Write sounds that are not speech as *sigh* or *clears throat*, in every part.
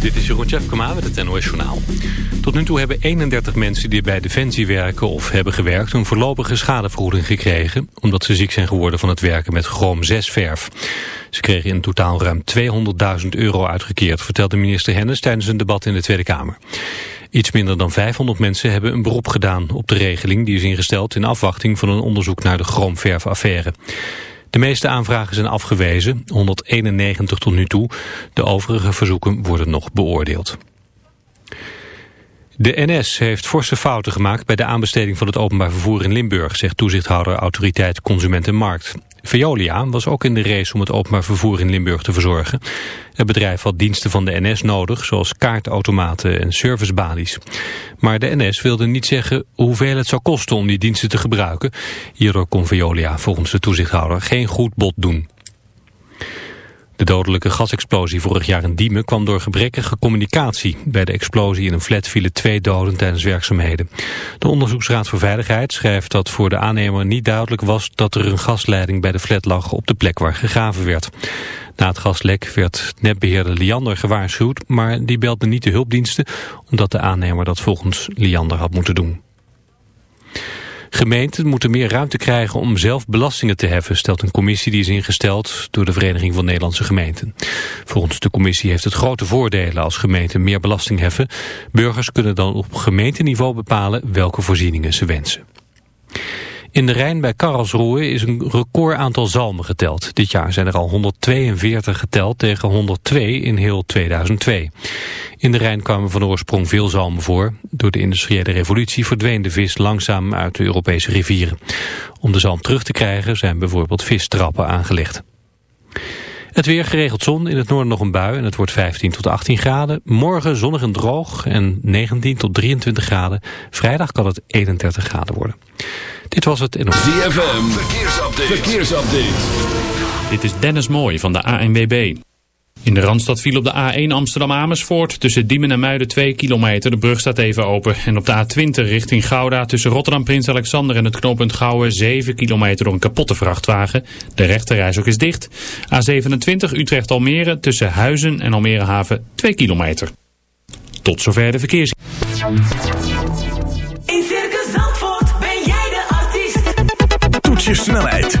Dit is Jeroen Tjefkema met het NOS Journaal. Tot nu toe hebben 31 mensen die bij Defensie werken of hebben gewerkt... een voorlopige schadevergoeding gekregen... omdat ze ziek zijn geworden van het werken met chroom 6-verf. Ze kregen in totaal ruim 200.000 euro uitgekeerd... vertelde minister Hennis tijdens een debat in de Tweede Kamer. Iets minder dan 500 mensen hebben een beroep gedaan op de regeling... die is ingesteld in afwachting van een onderzoek naar de chroomverfaffaire. De meeste aanvragen zijn afgewezen, 191 tot nu toe. De overige verzoeken worden nog beoordeeld. De NS heeft forse fouten gemaakt bij de aanbesteding van het openbaar vervoer in Limburg, zegt toezichthouder Autoriteit Consument en Markt. Veolia was ook in de race om het openbaar vervoer in Limburg te verzorgen. Het bedrijf had diensten van de NS nodig, zoals kaartautomaten en servicebalies. Maar de NS wilde niet zeggen hoeveel het zou kosten om die diensten te gebruiken. Hierdoor kon Veolia volgens de toezichthouder geen goed bod doen. De dodelijke gasexplosie vorig jaar in Diemen kwam door gebrekkige communicatie. Bij de explosie in een flat vielen twee doden tijdens werkzaamheden. De Onderzoeksraad voor Veiligheid schrijft dat voor de aannemer niet duidelijk was dat er een gasleiding bij de flat lag op de plek waar gegraven werd. Na het gaslek werd netbeheerder Liander gewaarschuwd, maar die belde niet de hulpdiensten omdat de aannemer dat volgens Liander had moeten doen. Gemeenten moeten meer ruimte krijgen om zelf belastingen te heffen, stelt een commissie die is ingesteld door de Vereniging van Nederlandse Gemeenten. Volgens de commissie heeft het grote voordelen als gemeenten meer belasting heffen. Burgers kunnen dan op gemeenteniveau bepalen welke voorzieningen ze wensen. In de Rijn bij Karlsruhe is een record aantal zalmen geteld. Dit jaar zijn er al 142 geteld tegen 102 in heel 2002. In de Rijn kwamen van oorsprong veel zalmen voor. Door de industriële revolutie verdween de vis langzaam uit de Europese rivieren. Om de zalm terug te krijgen zijn bijvoorbeeld vistrappen aangelegd. Het weer geregeld zon, in het noorden nog een bui en het wordt 15 tot 18 graden. Morgen zonnig en droog en 19 tot 23 graden. Vrijdag kan het 31 graden worden. Dit was het in... ZFM, verkeersupdate. verkeersupdate. Dit is Dennis Mooij van de ANWB. In de Randstad viel op de A1 Amsterdam-Amersfoort tussen Diemen en Muiden 2 kilometer. De brug staat even open. En op de A20 richting Gouda tussen Rotterdam-Prins Alexander en het knooppunt Gouwen 7 kilometer door een kapotte vrachtwagen. De rechterreis ook is dicht. A27 Utrecht-Almere tussen Huizen en Almere Haven 2 kilometer. Tot zover de verkeers. In Circus Zandvoort ben jij de artiest. Toets je snelheid,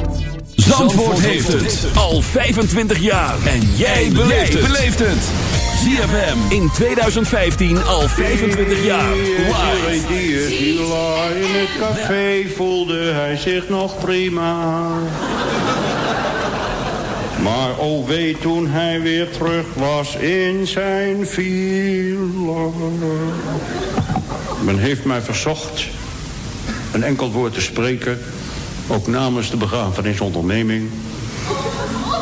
Zandvoort heeft het al 25 jaar. En jij beleeft het. ZFM in 2015 al 25 jaar. Live. In het café voelde hij zich nog prima. Maar oh weet toen hij weer terug was in zijn villa. Men heeft mij verzocht een enkel woord te spreken, ook namens de begrafenisonderneming,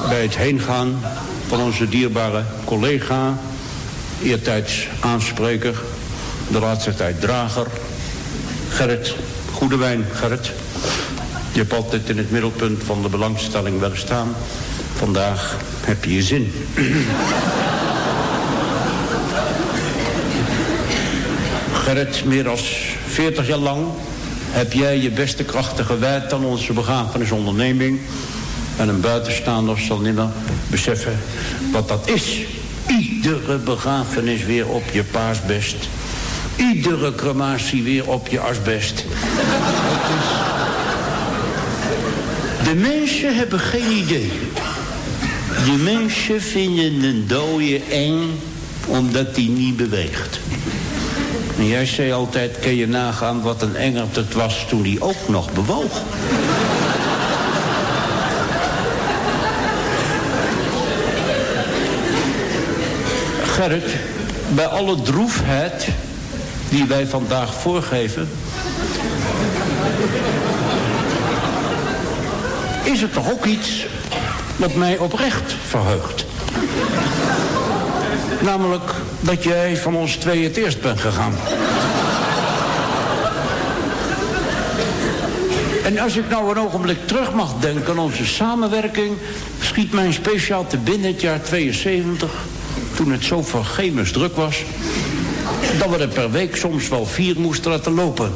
bij het heengaan van onze dierbare collega, eertijds aanspreker, de laatste tijd drager, Gerrit Goedewijn. Gerrit, je hebt altijd in het middelpunt van de belangstelling willen staan. Vandaag heb je je zin. Gerrit, meer dan 40 jaar lang heb jij je beste krachten gewijd aan onze begrafenisonderneming. En een buitenstaander zal nimmer beseffen wat dat is. Iedere begrafenis weer op je paasbest. Iedere crematie weer op je asbest. De mensen hebben geen idee. De mensen vinden een dode eng omdat die niet beweegt. En jij zei altijd, kun je nagaan wat een engert het was toen hij ook nog bewoog. Gerrit, bij alle droefheid die wij vandaag voorgeven... is het toch ook iets wat mij oprecht verheugt. Namelijk dat jij van ons twee het eerst bent gegaan. En als ik nou een ogenblik terug mag denken aan onze samenwerking... schiet mij speciaal te binnen het jaar 72... toen het zo vergemens druk was... dat we er per week soms wel vier moesten laten lopen.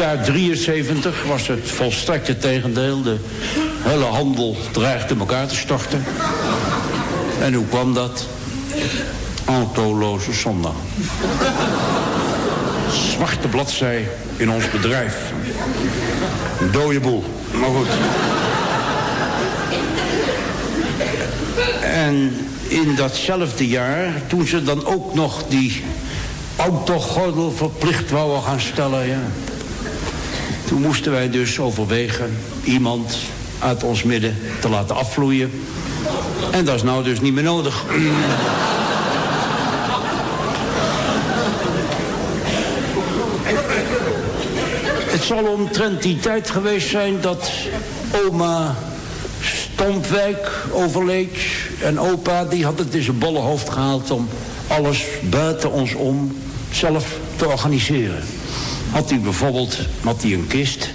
Jaar 73 was het volstrekte tegendeel. De hele handel dreigde elkaar te storten. En hoe kwam dat? Autoloze zondag. Zwarte bladzij in ons bedrijf. Een dode boel. Maar goed. En in datzelfde jaar, toen ze dan ook nog die autogordel verplicht wouden gaan stellen... Ja, toen moesten wij dus overwegen iemand uit ons midden te laten afvloeien. En dat is nou dus niet meer nodig. Het zal omtrent die tijd geweest zijn dat oma Stompwijk overleed. En opa die had het in zijn bolle hoofd gehaald om alles buiten ons om zelf te organiseren. Had hij bijvoorbeeld had hij een kist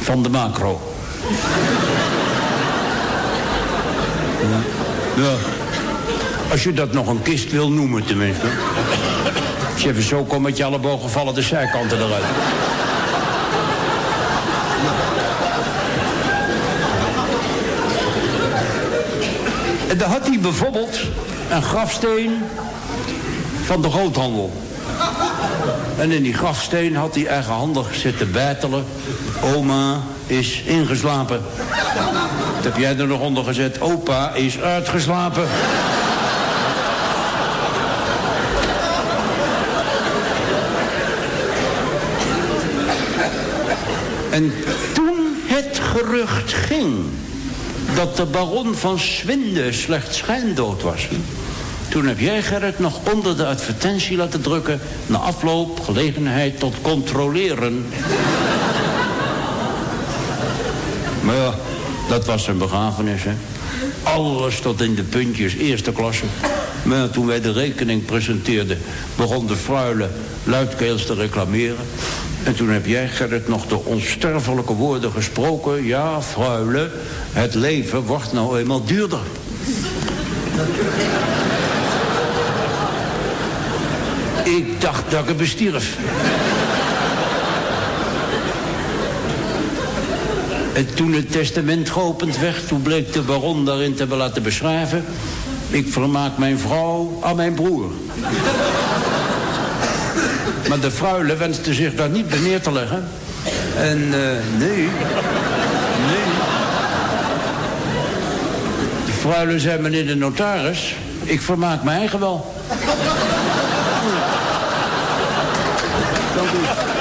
van de macro. Ja. ja. Als je dat nog een kist wil noemen tenminste. Als je even zo komt met je ellebogen vallen de zijkanten eruit. En dan had hij bijvoorbeeld een grafsteen van de groothandel. En in die grafsteen had hij eigenhandig zitten bijtelen. Oma is ingeslapen. Dat heb jij er nog onder gezet. Opa is uitgeslapen. En toen het gerucht ging dat de baron van Swinde slechts schijndood was... Toen heb jij, Gerrit, nog onder de advertentie laten drukken... na afloop gelegenheid tot controleren. maar ja, dat was zijn begrafenis, hè. Alles tot in de puntjes, eerste klasse. Maar toen wij de rekening presenteerden... begon de fruile luidkeels te reclameren. En toen heb jij, Gerrit, nog de onsterfelijke woorden gesproken... ja, fruile, het leven wordt nou eenmaal duurder. Ik dacht dat ik het bestierf. En toen het testament geopend werd, toen bleek de baron daarin te laten beschrijven... ik vermaak mijn vrouw aan mijn broer. maar de fruile wenste zich daar niet bij neer te leggen. En eh, nee, nee. De fruile zei, meneer de notaris, ik vermaak mijn eigen wel. Thank you.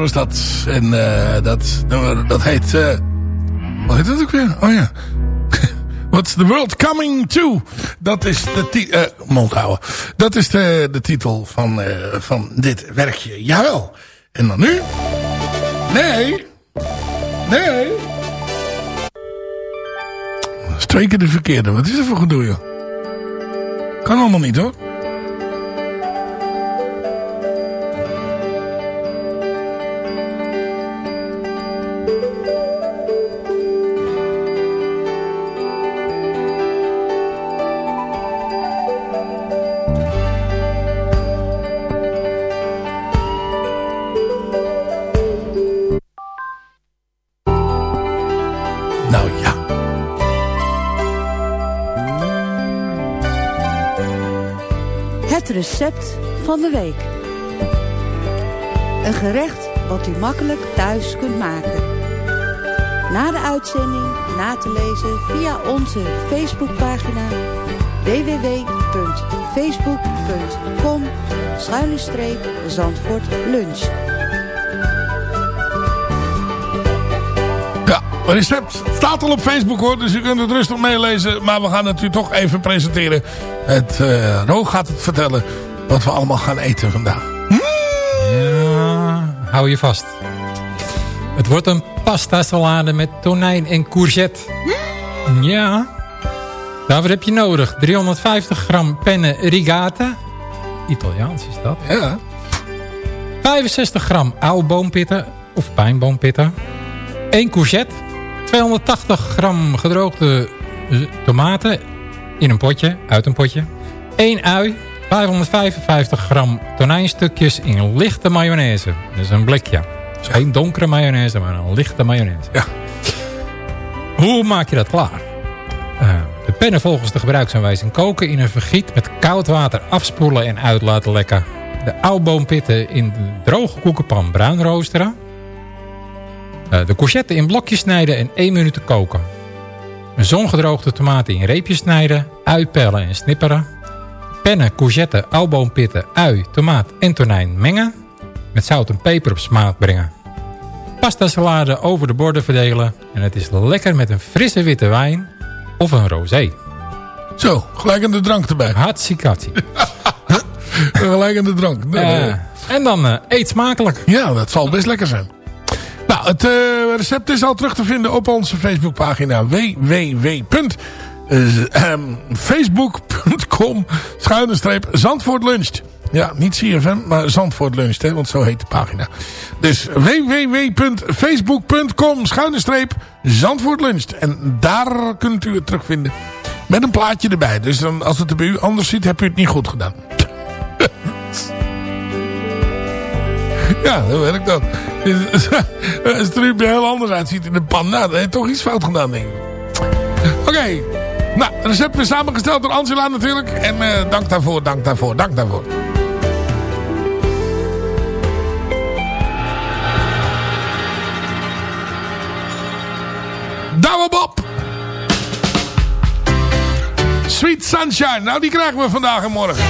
Velsen was dat. En eh, dat, nummer, dat heet... eh hoe heet dat ook weer? Oh ja. *laughs* What's the world coming to? Dat is de titel... eh mond houden. Dat is de, de titel van, eh, van dit werkje. Jawel. En dan nu... Nee. Nee. Dat de verkeerde. Wat is er voor gedoe, joh? Kan allemaal niet, hoor. Van de week. Een gerecht wat u makkelijk thuis kunt maken. Na de uitzending na te lezen via onze Facebookpagina www.facebook.com Zandvoort Lunch. Ja, het recept staat al op Facebook hoor, dus u kunt het rustig meelezen. Maar we gaan het u toch even presenteren. Het, Ro gaat het vertellen wat we allemaal gaan eten vandaag. Ja, hou je vast. Het wordt een pasta salade met tonijn en courgette. Ja. Daarvoor heb je nodig 350 gram penne rigata. Italiaans is dat. Ja. 65 gram oude boompitten of pijnboompitten. 1 courgette. 280 gram gedroogde tomaten in een potje, uit een potje. 1 ui, 555 gram tonijnstukjes in lichte mayonaise. Dus een blikje. Dus geen donkere mayonaise, maar een lichte mayonaise. Ja. Hoe maak je dat klaar? Eh, de pennen volgens de gebruiksaanwijzing koken in een vergiet met koud water afspoelen en uit laten lekken. De oudboompitten in de droge koekenpan bruin roosteren. Eh, de courgette in blokjes snijden en 1 minuut koken. Een zongedroogde tomaten in reepjes snijden, uitpellen en snipperen. Pennen, courgette, oudboompitten, ui, tomaat en tonijn mengen. Met zout en peper op smaak brengen. Pasta salade over de borden verdelen. En het is lekker met een frisse witte wijn of een rosé. Zo, gelijk aan de drank erbij. Hatsikatsi. *laughs* gelijk aan de drank. Eh, en dan eh, eet smakelijk. Ja, dat zal best lekker zijn. Nou, het eh, recept is al terug te vinden op onze Facebookpagina www.facebook.com schuine streep Zandvoort Luncht. Ja, niet CFM, maar Zandvoort Luncht, hè, want zo heet de pagina. Dus www.facebook.com schuine streep Zandvoort Luncht. En daar kunt u het terugvinden. Met een plaatje erbij. Dus dan, als het er bij u anders ziet, heb u het niet goed gedaan. *laughs* Ja, zo werkt dat. *laughs* Als het er nu heel anders uitziet in de pan, nou, dan heb je toch iets fout gedaan, denk ik. Oké. Nou, recept is samengesteld door Angela natuurlijk. En eh, dank daarvoor, dank daarvoor, dank daarvoor. Douwe Bob. Sweet Sunshine. Nou, die krijgen we vandaag en morgen.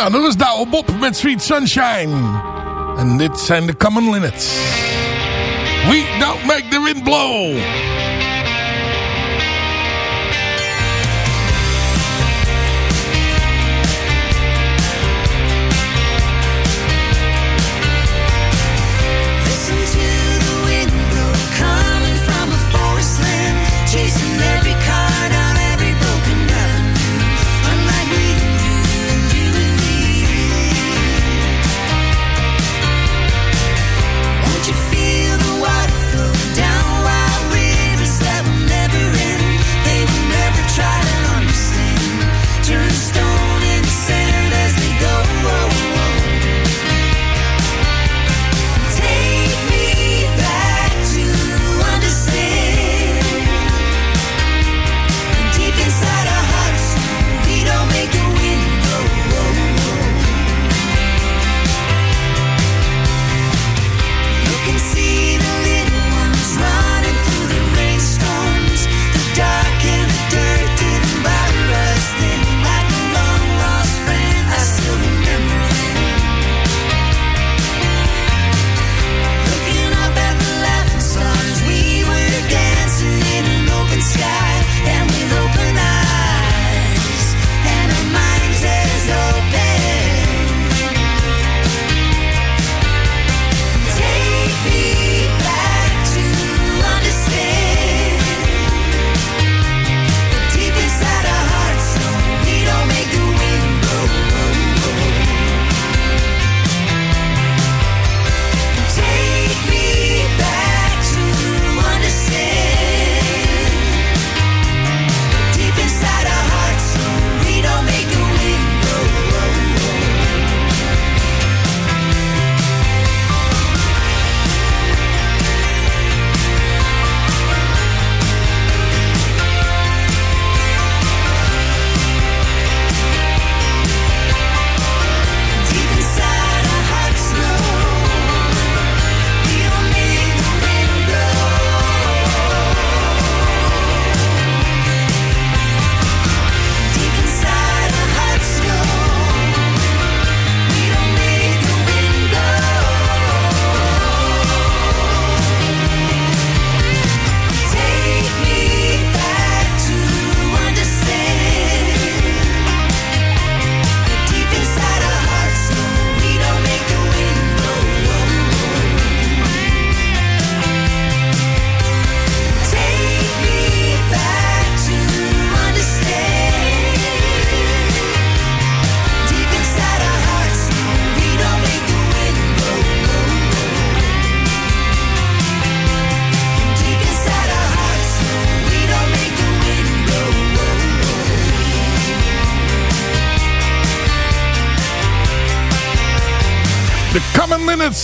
Ja, dat was Douwe Bob met Sweet Sunshine. En dit zijn de Common Linnets. We don't make the wind blow.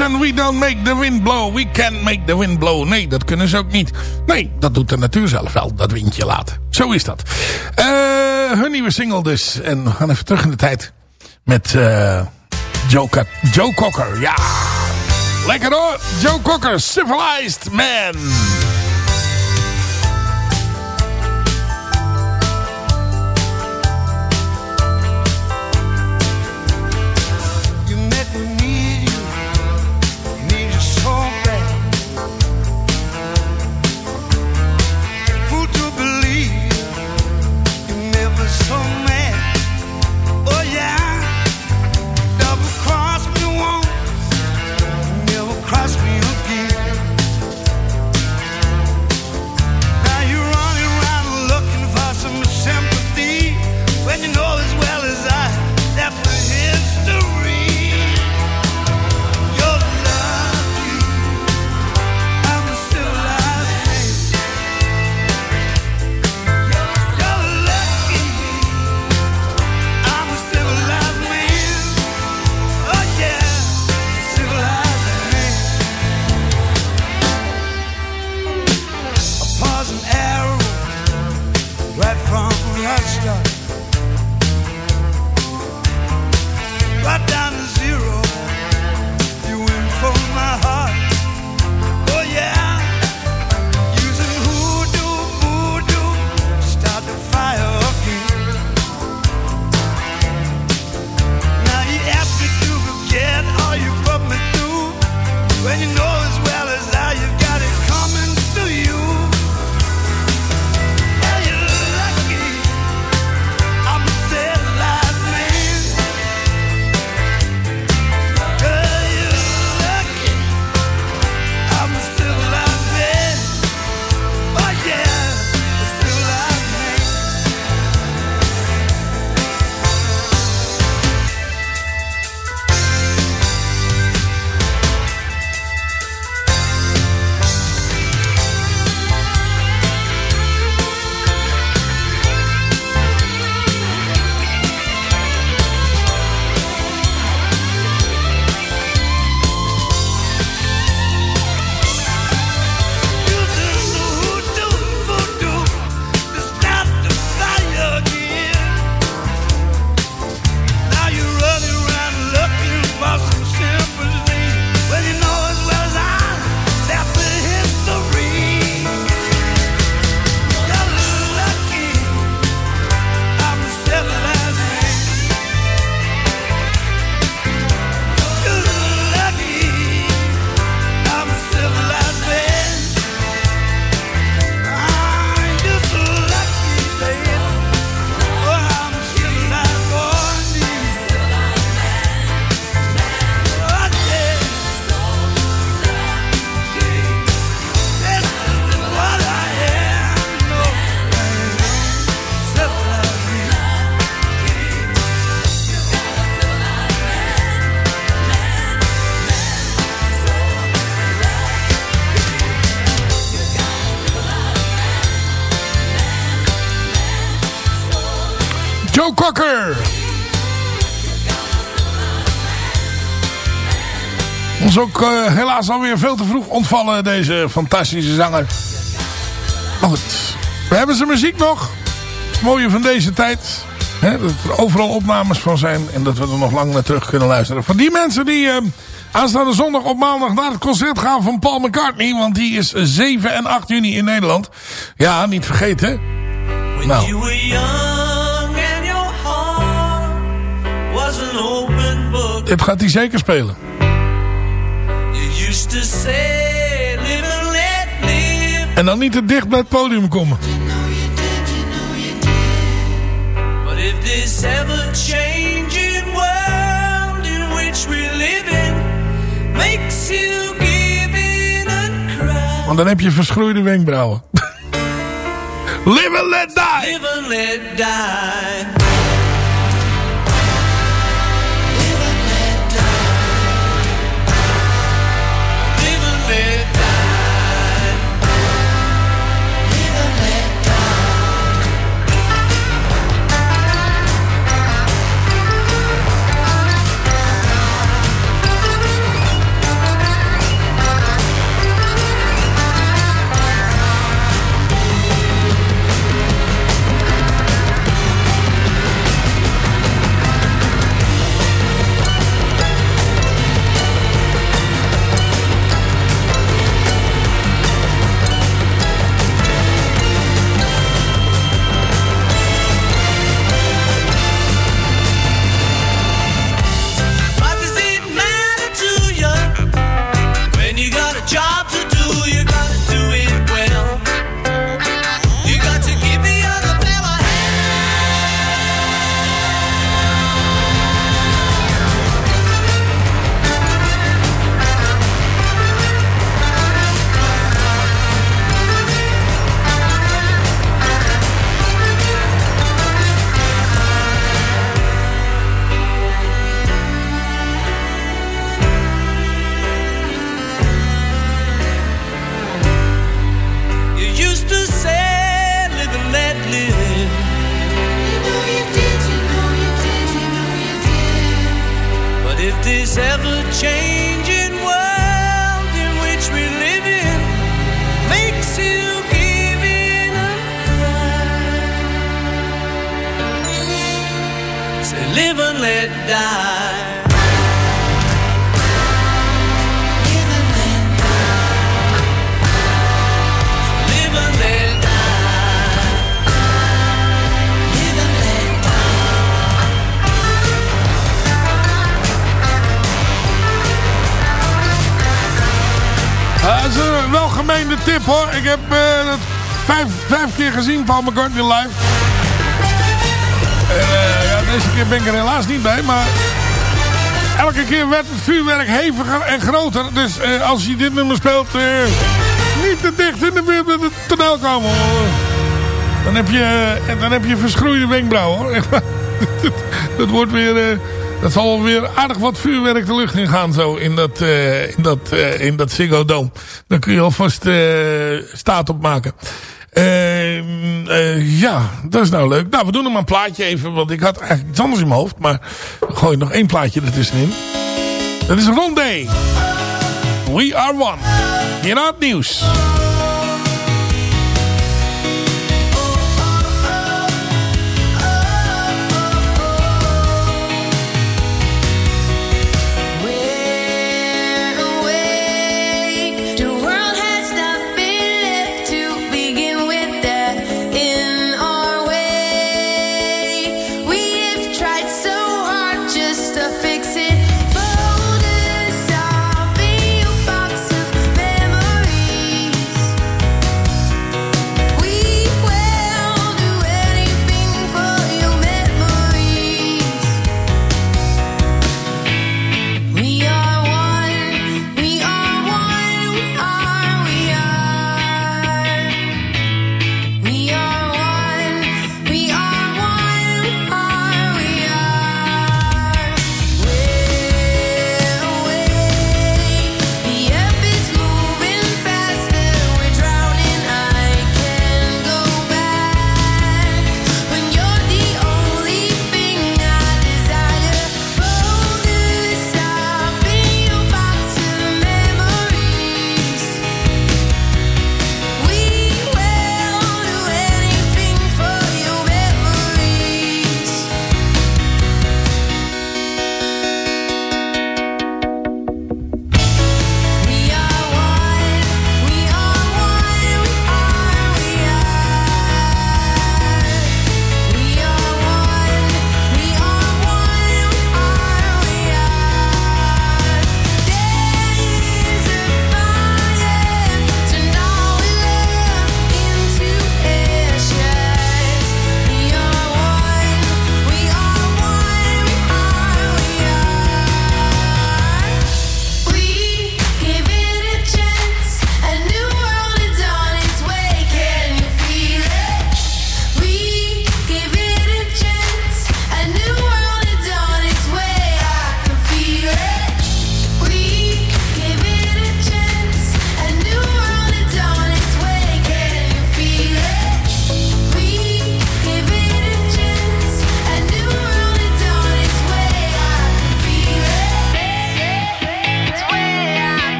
And we don't make the wind blow. We can't make the wind blow. Nee, dat kunnen ze ook niet. Nee, dat doet de natuur zelf wel, dat windje laten. Zo is dat. Eh, hun nieuwe single dus. En we gaan even terug in de tijd met eh, Joe, Joe Cocker. Ja, lekker hoor. Joe Cocker, Civilized Man. Ons ook eh, helaas alweer veel te vroeg ontvallen, deze fantastische zanger. Maar goed, we hebben zijn muziek nog. Het mooie van deze tijd. Hè, dat er overal opnames van zijn. En dat we er nog lang naar terug kunnen luisteren. Voor die mensen die eh, aanstaande zondag op maandag naar het concert gaan van Paul McCartney. Want die is 7 en 8 juni in Nederland. Ja, niet vergeten. Nou. Dit gaat hij zeker spelen. You used to say, live and let live. En dan niet te dicht bij het podium komen. Want dan heb je verschroeide wenkbrauwen. *laughs* Live and let die! live and let die. Gezien, Paul McCartney live. Eh, deze keer ben ik er helaas niet bij, maar... Elke keer werd het vuurwerk heviger en groter. Dus eh, als je dit nummer speelt, eh, niet te dicht in de buurt met het toneel komen. Dan heb je, dan heb je verschroeide wenkbrauwen hoor. *laughs* Dat, wordt weer... dat zal weer aardig wat vuurwerk de lucht in gaan zo in dat, in dat, in dat Ziggo Dome. Dan kun je alvast staat op maken. Ehm, eh, ja, dat is nou leuk. Nou, we doen nog een plaatje even, want ik had eigenlijk iets anders in mijn hoofd. Maar we gooien nog één plaatje ertussenin. Dat is Rondé. We are one. Hier naar het nieuws.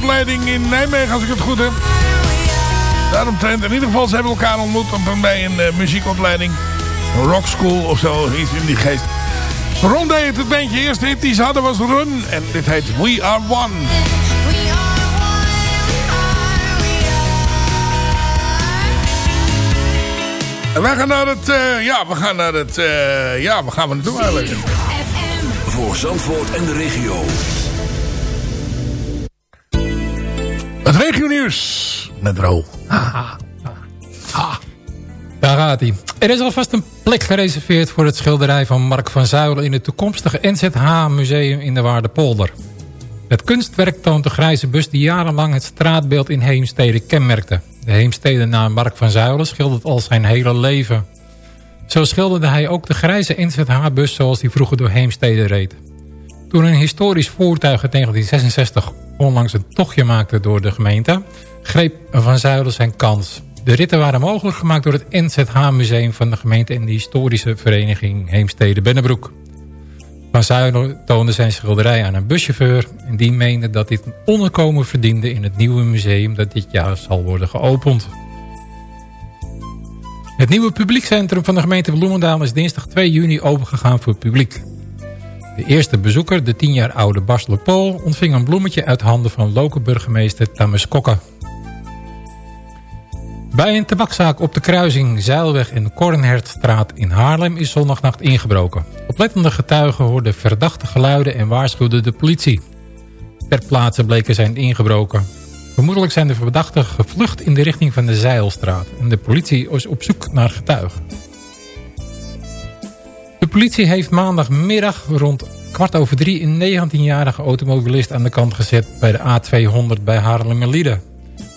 Muziekopleiding in Nijmegen, als ik het goed heb. Daaromtrent, in ieder geval, ze hebben elkaar ontmoet bij een eh, muziekopleiding. Een rock school of zo, iets in die geest. Rondé heet het bandje. Eerste hit die ze hadden was Run. En dit heet We Are One. En wij gaan naar het, eh, ja, we gaan naar het, eh, ja, waar gaan we naartoe eigenlijk? Voor Zandvoort en de regio. Het regionieuws met Ro. Haha. Daar gaat hij. Er is alvast een plek gereserveerd voor het schilderij van Mark van Zuilen... in het toekomstige NZH-museum in de Waardepolder. Het kunstwerk toont de grijze bus die jarenlang het straatbeeld in Heemstede kenmerkte. De Heemstedenaar Mark van Zuilen schildert al zijn hele leven. Zo schilderde hij ook de grijze NZH-bus zoals die vroeger door Heemstede reed. Toen een historisch voertuig in 1966 onlangs een tochtje maakte door de gemeente... greep Van Zuilen zijn kans. De ritten waren mogelijk gemaakt door het NZH-museum van de gemeente... en de historische vereniging Heemstede-Bennebroek. Van Zuilen toonde zijn schilderij aan een buschauffeur... en die meende dat dit een onderkomen verdiende in het nieuwe museum... dat dit jaar zal worden geopend. Het nieuwe publiekcentrum van de gemeente Bloemendaal is dinsdag 2 juni opengegaan voor het publiek. De eerste bezoeker, de 10 jaar oude Bas Paul, ontving een bloemetje uit handen van lokale burgemeester Tamus Kokke. Bij een tabakzaak op de kruising Zeilweg en Kornhertstraat in Haarlem is zondagnacht ingebroken. Oplettende getuigen hoorden verdachte geluiden en waarschuwden de politie. Ter plaatse bleken zijn ingebroken. Vermoedelijk zijn de verdachten gevlucht in de richting van de Zeilstraat. En de politie is op zoek naar getuigen. De politie heeft maandagmiddag rond kwart over drie... een 19-jarige automobilist aan de kant gezet bij de A200 bij Haarlemmerlieden.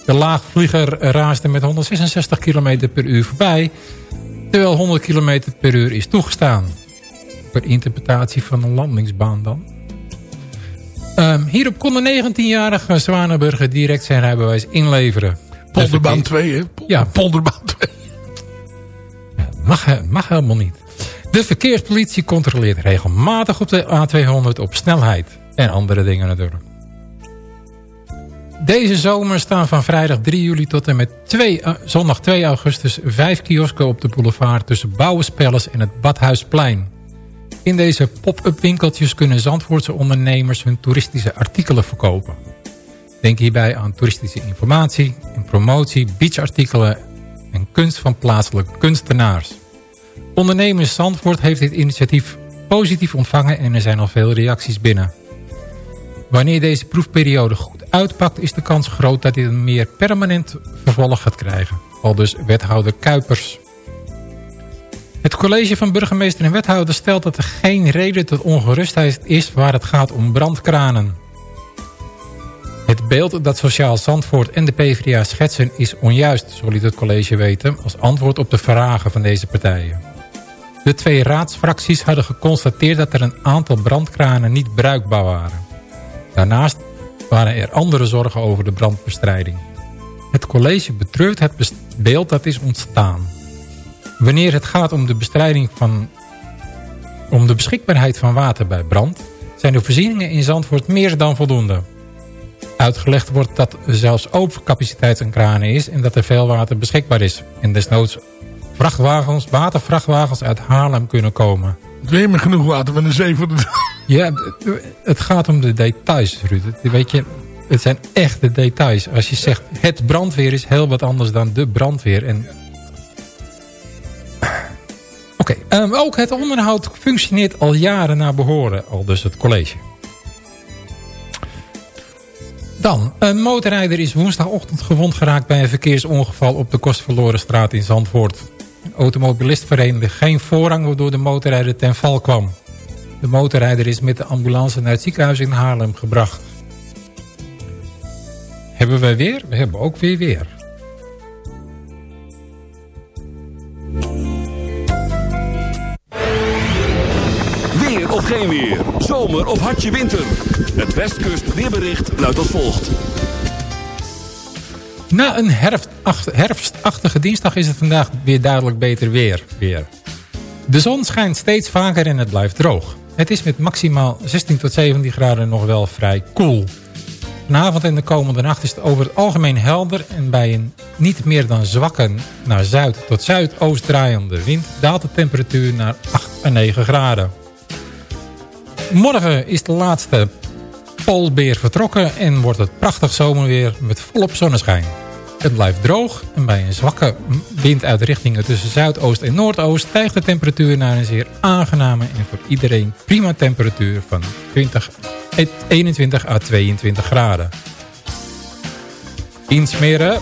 De laagvlieger raasde met 166 km per uur voorbij... terwijl 100 km per uur is toegestaan. Per interpretatie van een landingsbaan dan. Ehm, hierop kon de 19-jarige Zwanenburger direct zijn rijbewijs inleveren. Polderbaan 2, hè? Ja, Polderbaan 2. Mag, he- mag helemaal niet. De verkeerspolitie controleert regelmatig op de A200 op snelheid. En andere dingen natuurlijk. Deze zomer staan van vrijdag 3 juli tot en met 2, eh, zondag 2 augustus... vijf kiosken op de boulevard tussen Bouwenspellers en het Badhuisplein. In deze pop-up winkeltjes kunnen Zandvoortse ondernemers hun toeristische artikelen verkopen. Denk hierbij aan toeristische informatie en promotie, beachartikelen en kunst van plaatselijke kunstenaars. Ondernemers Zandvoort heeft dit initiatief positief ontvangen en er zijn al veel reacties binnen. Wanneer deze proefperiode goed uitpakt is de kans groot dat dit een meer permanent vervolg gaat krijgen. Al dus wethouder Kuipers. Het college van burgemeester en wethouder stelt dat er geen reden tot ongerustheid is waar het gaat om brandkranen. Het beeld dat Sociaal Zandvoort en de PvdA schetsen is onjuist, zo liet het college weten, als antwoord op de vragen van deze partijen. De twee raadsfracties hadden geconstateerd dat er een aantal brandkranen niet bruikbaar waren. Daarnaast waren er andere zorgen over de brandbestrijding. Het college betreurt het beeld dat is ontstaan. Wanneer het gaat om de bestrijding van... om de beschikbaarheid van water bij brand... zijn de voorzieningen in Zandvoort meer dan voldoende. Uitgelegd wordt dat er zelfs overcapaciteit aan kranen is... en dat er veel water beschikbaar is. En desnoods vrachtwagens, watervrachtwagens uit Haarlem kunnen komen. Weer meer genoeg water met een zee voor de... Ja, het- gaat om de details, Ruud. Weet je, het zijn echt de details. Als je zegt, het brandweer is heel wat anders dan de brandweer. En... Oké, ehm, ook het onderhoud functioneert al jaren naar behoren, al dus het college. Dan, een motorrijder is woensdagochtend gewond geraakt bij een verkeersongeval op de Kostverlorenstraat in Zandvoort. Automobilist verleende geen voorrang waardoor de motorrijder ten val kwam. De motorrijder is met de ambulance naar het ziekenhuis in Haarlem gebracht. Hebben wij weer? We hebben ook weer weer. Weer of geen weer. Zomer of hartje winter. Het Westkust weerbericht luidt als volgt. Na een herfstacht- herfstachtige dinsdag is het vandaag weer duidelijk beter weer. weer. De zon schijnt steeds vaker en het blijft droog. Het is met maximaal 16 tot 17 graden nog wel vrij koel. Vanavond en de komende nacht is het over het algemeen helder... en bij een niet meer dan zwakke naar zuid tot zuidoost draaiende wind... daalt de temperatuur naar 8 en 9 graden. Morgen is de laatste Poolbeer vertrokken en wordt het prachtig zomerweer met volop zonneschijn. Het blijft droog en bij een zwakke wind uit richtingen tussen zuidoost en noordoost... stijgt de temperatuur naar een zeer aangename en voor iedereen prima temperatuur van 20, eh, 21 à 22 graden. Insmeren.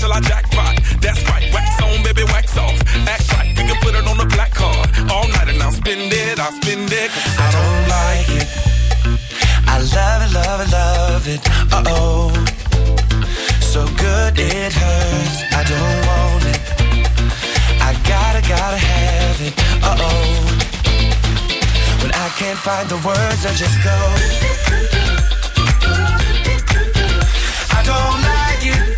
Till I jackpot. That's right, wax on, baby, wax off. Act right, we can put it on the black card. All night and I'll spend it, I'll spend it. Cause I don't like it. I love it, love it, love it. Uh oh. So good it hurts. I don't want it. I gotta, gotta have it. Uh oh. When I can't find the words, I just go. I don't like it.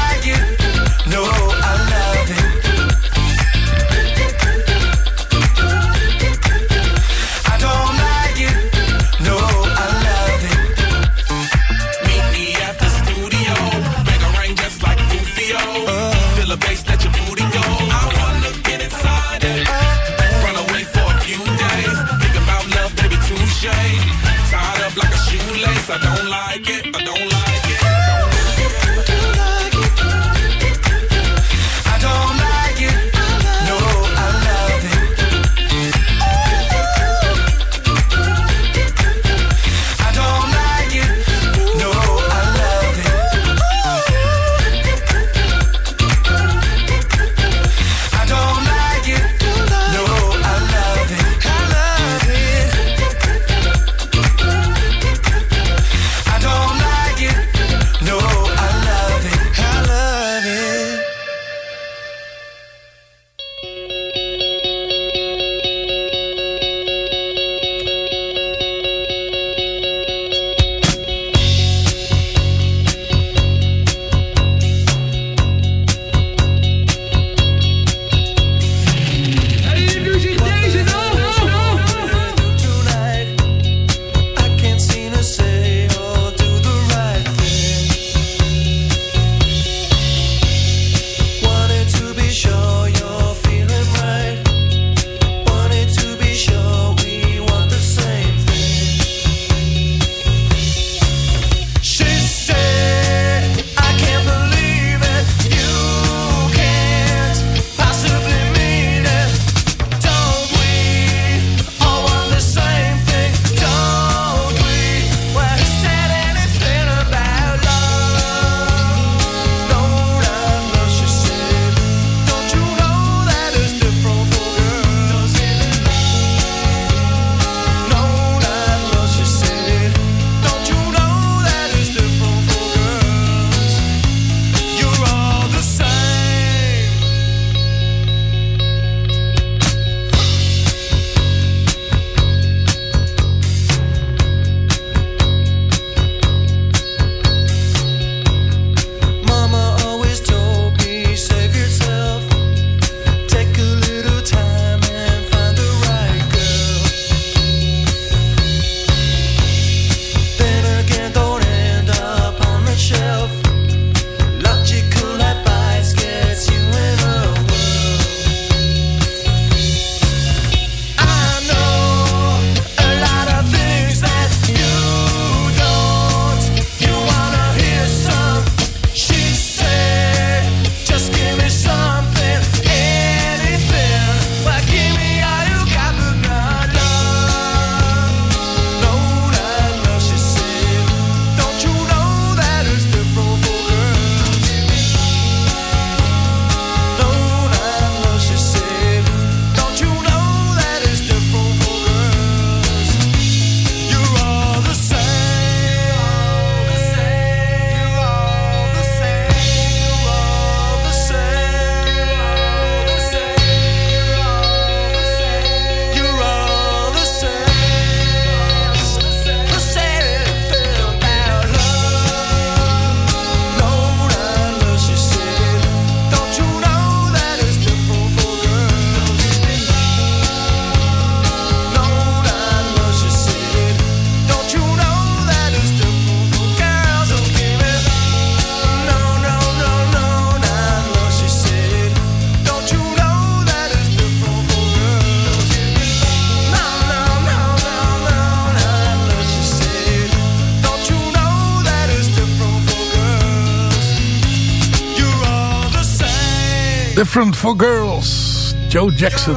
Different for Girls. Joe Jackson.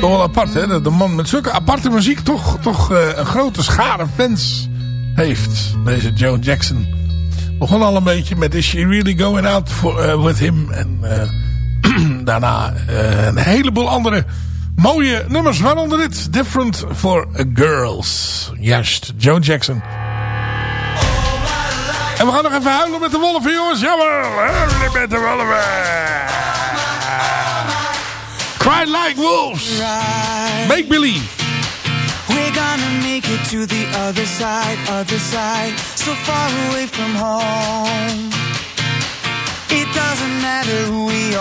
Toch wel apart, hè? Dat de man met zulke aparte muziek toch, toch eh, een grote schare fans heeft. Deze Joe Jackson. Begon al een beetje met Is She Really Going Out for, eh, With Him. En eh, *clears throat* daarna een heleboel andere mooie nummers. Waaronder dit. Different for Girls. Juist, Joe Jackson. En we gaan nog even huilen met de wolven, jongens. Jawel, huilen met de wolven. Cry like wolves. Make believe. We're gonna make it to the other side, other side, so far away from home. It doesn't matter who we are,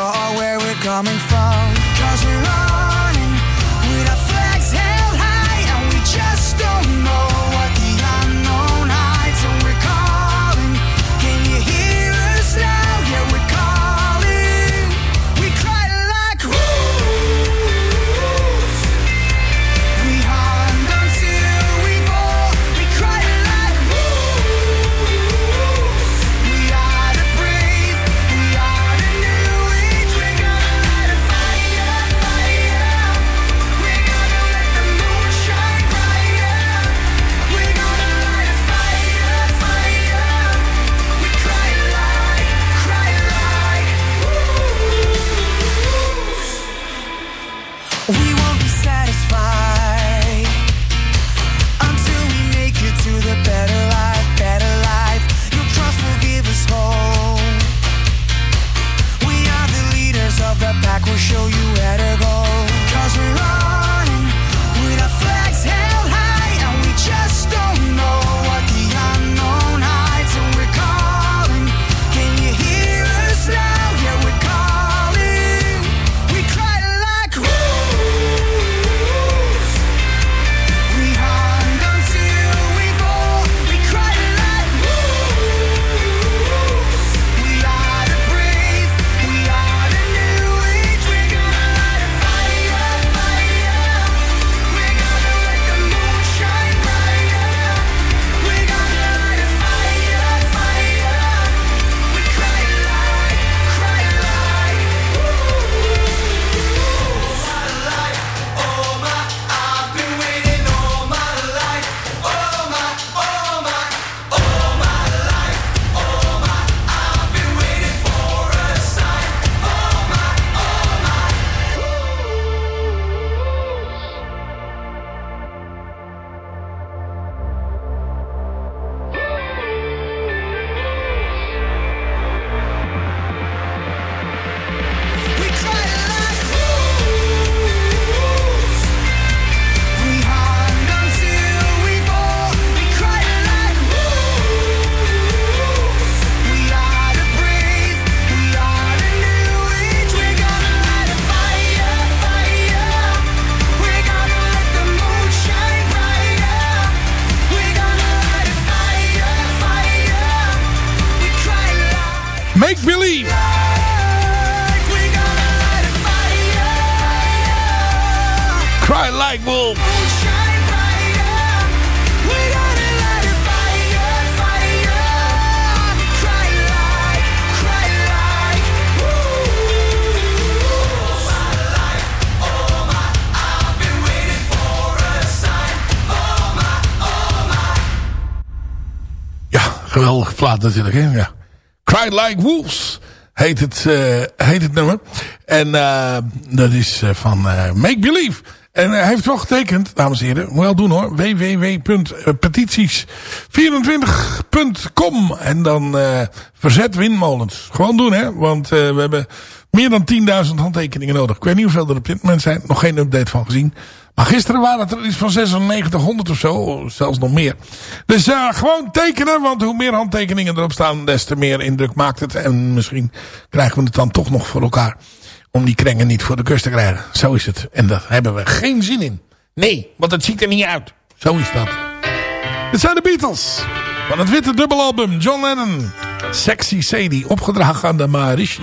plaat natuurlijk. Hè? Ja. Cry Like Wolves heet het, eh, heet het nummer. En eh, dat is eh, van Make Believe. En hij heeft wel getekend, dames en heren. Wel doen hoor. www.petities24.com En dan verzet windmolens. Gewoon doen hè. Want we hebben meer dan 10.000 handtekeningen nodig. Ik weet niet hoeveel er op dit moment zijn. Nog geen update van gezien. Maar gisteren waren het er iets van 9600 of zo. Zelfs nog meer. Dus uh, gewoon tekenen. Want hoe meer handtekeningen erop staan. Des te meer indruk maakt het. En misschien krijgen we het dan toch nog voor elkaar. Om die krengen niet voor de kust te krijgen. Zo is het. En daar hebben we geen zin in. Nee, want het ziet er niet uit. Zo is dat. Het zijn de Beatles. Van het witte dubbelalbum John Lennon. Sexy Sadie. Opgedragen aan de Maharishi.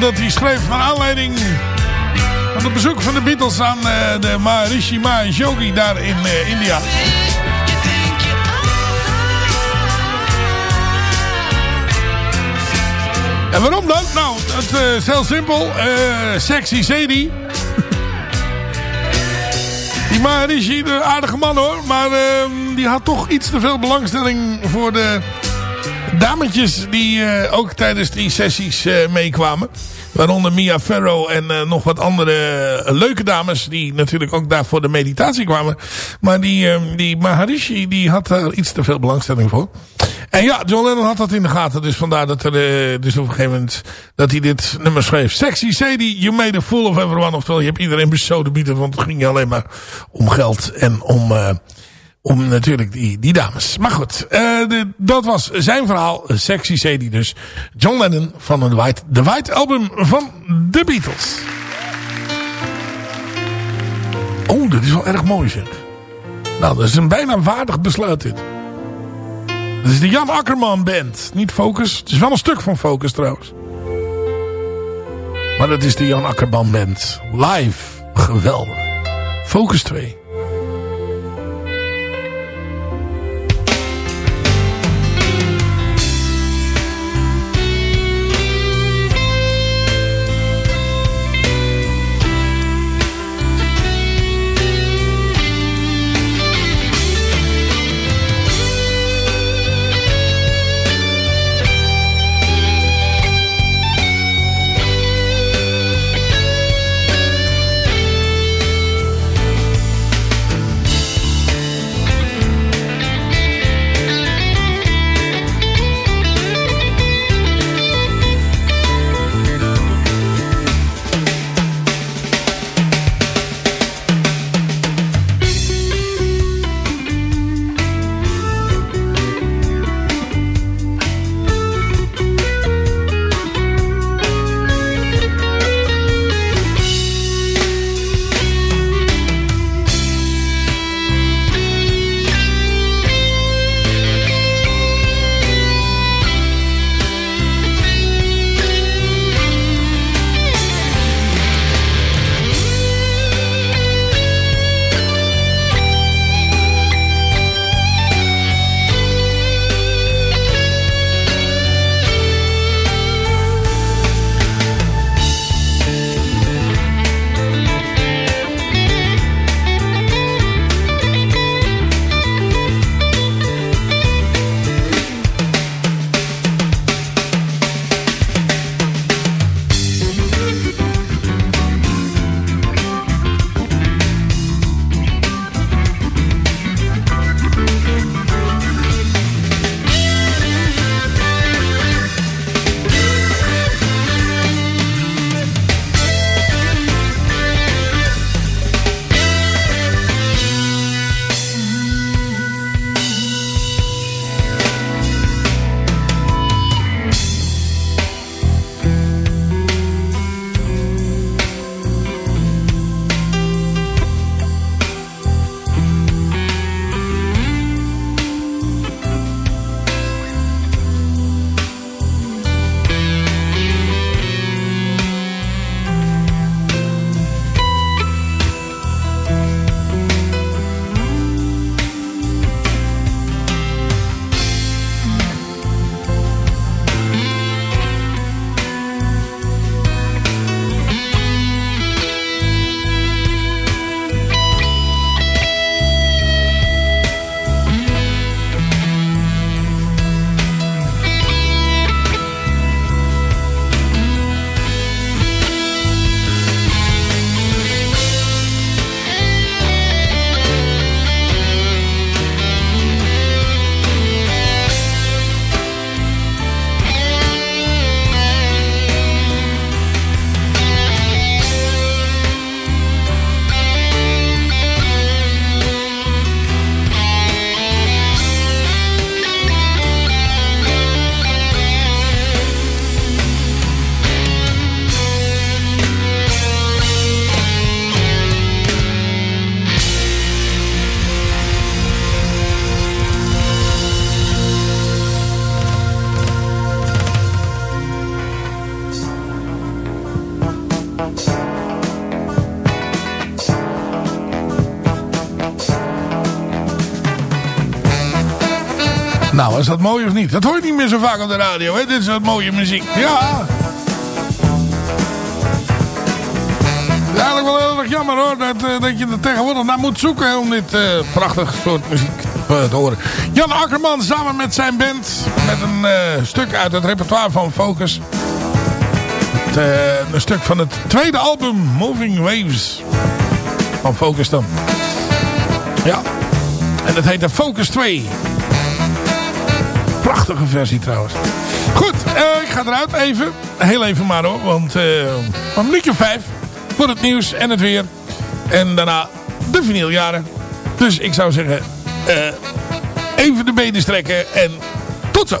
Dat hij schreef naar aanleiding van het bezoek van de Beatles aan eh, de Maharishi Mahesh Yogi daar in eh, India. En waarom dan? Nou, het eh, is heel simpel. Sexy Sadie. Die Maharishi, een aardige man hoor. Maar ehm, die had toch iets te veel belangstelling voor de dametjes die ook tijdens die sessies meekwamen. Waaronder Mia Farrow en eh, nog wat andere eh, leuke dames die natuurlijk ook daar voor de meditatie kwamen. Maar die, ehm, die Maharishi die had daar iets te veel belangstelling voor. En ja, John Lennon had dat in de gaten. Dus vandaar dat, er, eh, dus op een gegeven moment dat hij dit nummer schreef. Sexy Sadie, you made a fool of everyone. Oftewel, je hebt iedereen bezoden bieden. Want het ging je alleen maar om geld en om... om natuurlijk die, die dames. Maar goed, eh, de, dat was zijn verhaal. Sexy Sadie dus. John Lennon van de White, de White Album van The Beatles. Oh, dit is wel erg mooi zeg. Nou, dat is een bijna waardig besluit dit. Dat is de Jan Akkerman Band. Niet Focus. Het is wel een stuk van Focus trouwens. Maar dat is de Jan Akkerman Band. Live. Geweldig. Focus 2. Is dat mooi of niet? Dat hoor je niet meer zo vaak op de radio, hè? Dit is wat mooie muziek. Ja. Eigenlijk wel heel erg jammer hoor, dat, eh, dat je er tegenwoordig naar moet zoeken om dit eh prachtig soort muziek eh, te horen. Jan Akkerman samen met zijn band, met een stuk uit het repertoire van Focus. Het, een stuk van het tweede album, Moving Waves, van Focus dan. Ja, en dat heet de Focus 2. Prachtige versie trouwens. Goed, eh, ik ga eruit even. Heel even maar hoor, want eh een minuutje vijf voor het nieuws en het weer. En daarna de vinyljaren. Dus ik zou zeggen, eh, even de benen strekken en tot zo.